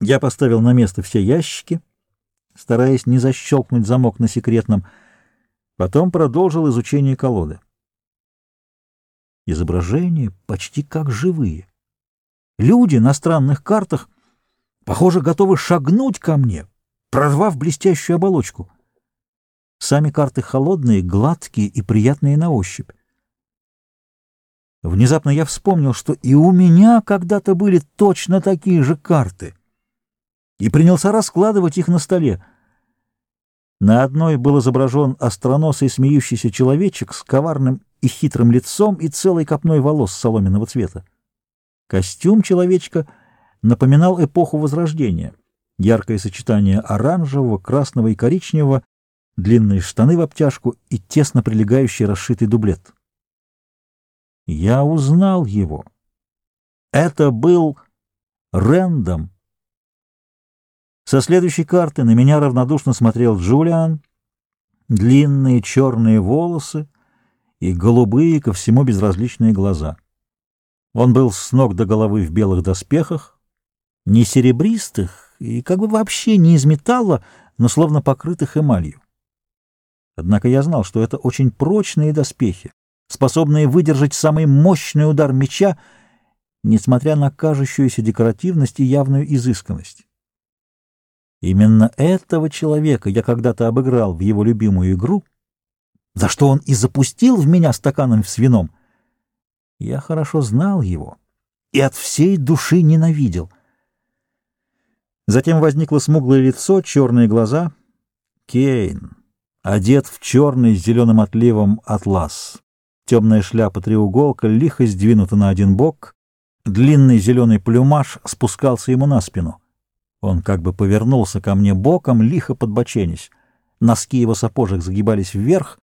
Я поставил на место все ящики, стараясь не защелкнуть замок на секретном, потом продолжил изучение колоды. Изображения почти как живые. Люди на странных картах, похоже, готовы шагнуть ко мне, прорвав блестящую оболочку. Сами карты холодные, гладкие и приятные на ощупь. Внезапно я вспомнил, что и у меня когда-то были точно такие же карты, и принялся раскладывать их на столе. На одной был изображен остроносый смеющийся человечек с коварным и хитрым лицом и целой копной волос соломенного цвета. Костюм человечка напоминал эпоху Возрождения. Яркое сочетание оранжевого, красного и коричневого, длинные штаны в обтяжку и тесно прилегающий расшитый дублет. Я узнал его. Это был Рэндом. Со следующей карты на меня равнодушно смотрел Джулиан, длинные черные волосы и голубые ко всему безразличные глаза. Он был с ног до головы в белых доспехах, не серебристых и как бы вообще не из металла, но словно покрытых эмалью. Однако я знал, что это очень прочные доспехи, способные выдержать самый мощный удар меча, несмотря на кажущуюся декоративность и явную изысканность. Именно этого человека я когда-то обыграл в его любимую игру, за что он и запустил в меня стаканом с вином. Я хорошо знал его и от всей души ненавидел. Затем возникло смуглое лицо, черные глаза. Кейн, одет в черный с зеленым отливом атлас. Темная шляпа-треуголка лихо сдвинута на один бок, длинный зеленый плюмаж спускался ему на спину. Он как бы повернулся ко мне боком, лихо подбоченясь. Носки его сапожек загибались вверх,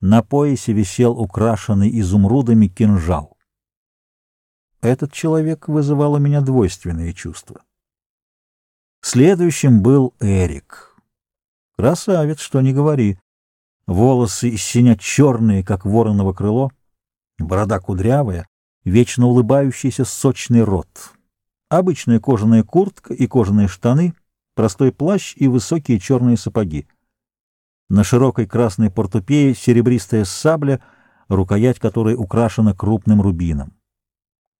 на поясе висел украшенный изумрудами кинжал. Этот человек вызывал у меня двойственные чувства. Следующим был Эрик. Красавец, что не говори. Волосы из синя черные, как вороново крыло, борода кудрявая, вечно улыбающийся сочный рот. Обычная кожаная куртка и кожаные штаны, простой плащ и высокие черные сапоги. На широкой красной портупее серебристая сабля, рукоять которой украшена крупным рубином.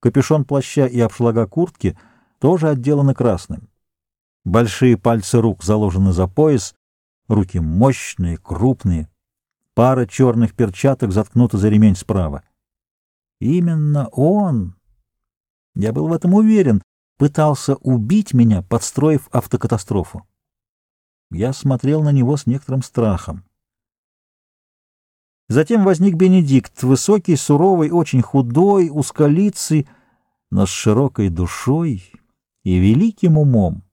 Капюшон плаща и обшлага куртки тоже отделаны красным. Большие пальцы рук заложены за пояс, руки мощные, крупные. Пара черных перчаток заткнута за ремень справа. Именно он, я был в этом уверен, пытался убить меня, подстроив автокатастрофу. Я смотрел на него с некоторым страхом. Затем возник Бенедикт, высокий, суровый, очень худой, узколицый, но с широкой душой и великим умом.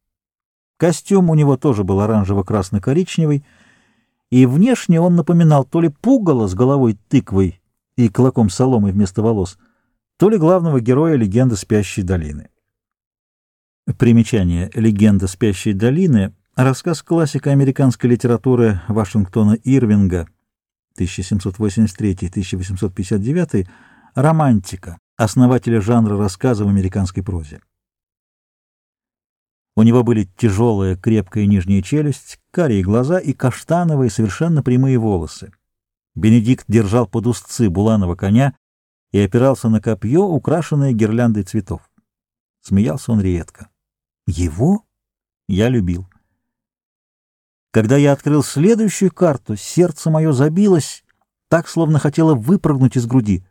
Костюм у него тоже был оранжево-красно-коричневый, и внешне он напоминал то ли пугало с головой тыквой и клоком соломы вместо волос, то ли главного героя легенды «Спящей долины». Примечание «Легенда спящей долины» — рассказ классика американской литературы Вашингтона Ирвинга 1783-1859, романтика, основателя жанра рассказа в американской прозе. У него были тяжелая, крепкая нижняя челюсть, карие глаза и каштановые, совершенно прямые волосы. Бенедикт держал под узцы буланого коня и опирался на копье, украшенное гирляндой цветов. Смеялся он редко. Его я любил. Когда я открыл следующую карту, сердце мое забилось, так, словно хотело выпрыгнуть из груди.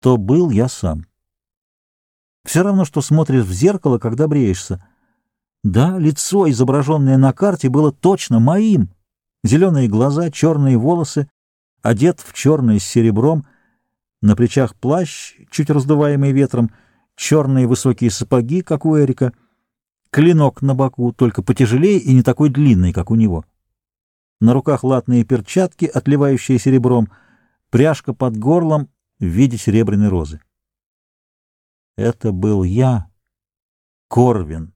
То был я сам. Все равно, что смотришь в зеркало, когда бреешься. Да, лицо, изображенное на карте, было точно моим. Зеленые глаза, черные волосы, одет в черное с серебром, на плечах плащ, чуть раздуваемый ветром — черные высокие сапоги, как у Эрика, клинок на боку, только потяжелее и не такой длинный, как у него. На руках латные перчатки, отливающие серебром, пряжка под горлом в виде серебряной розы. Это был я, Корвин.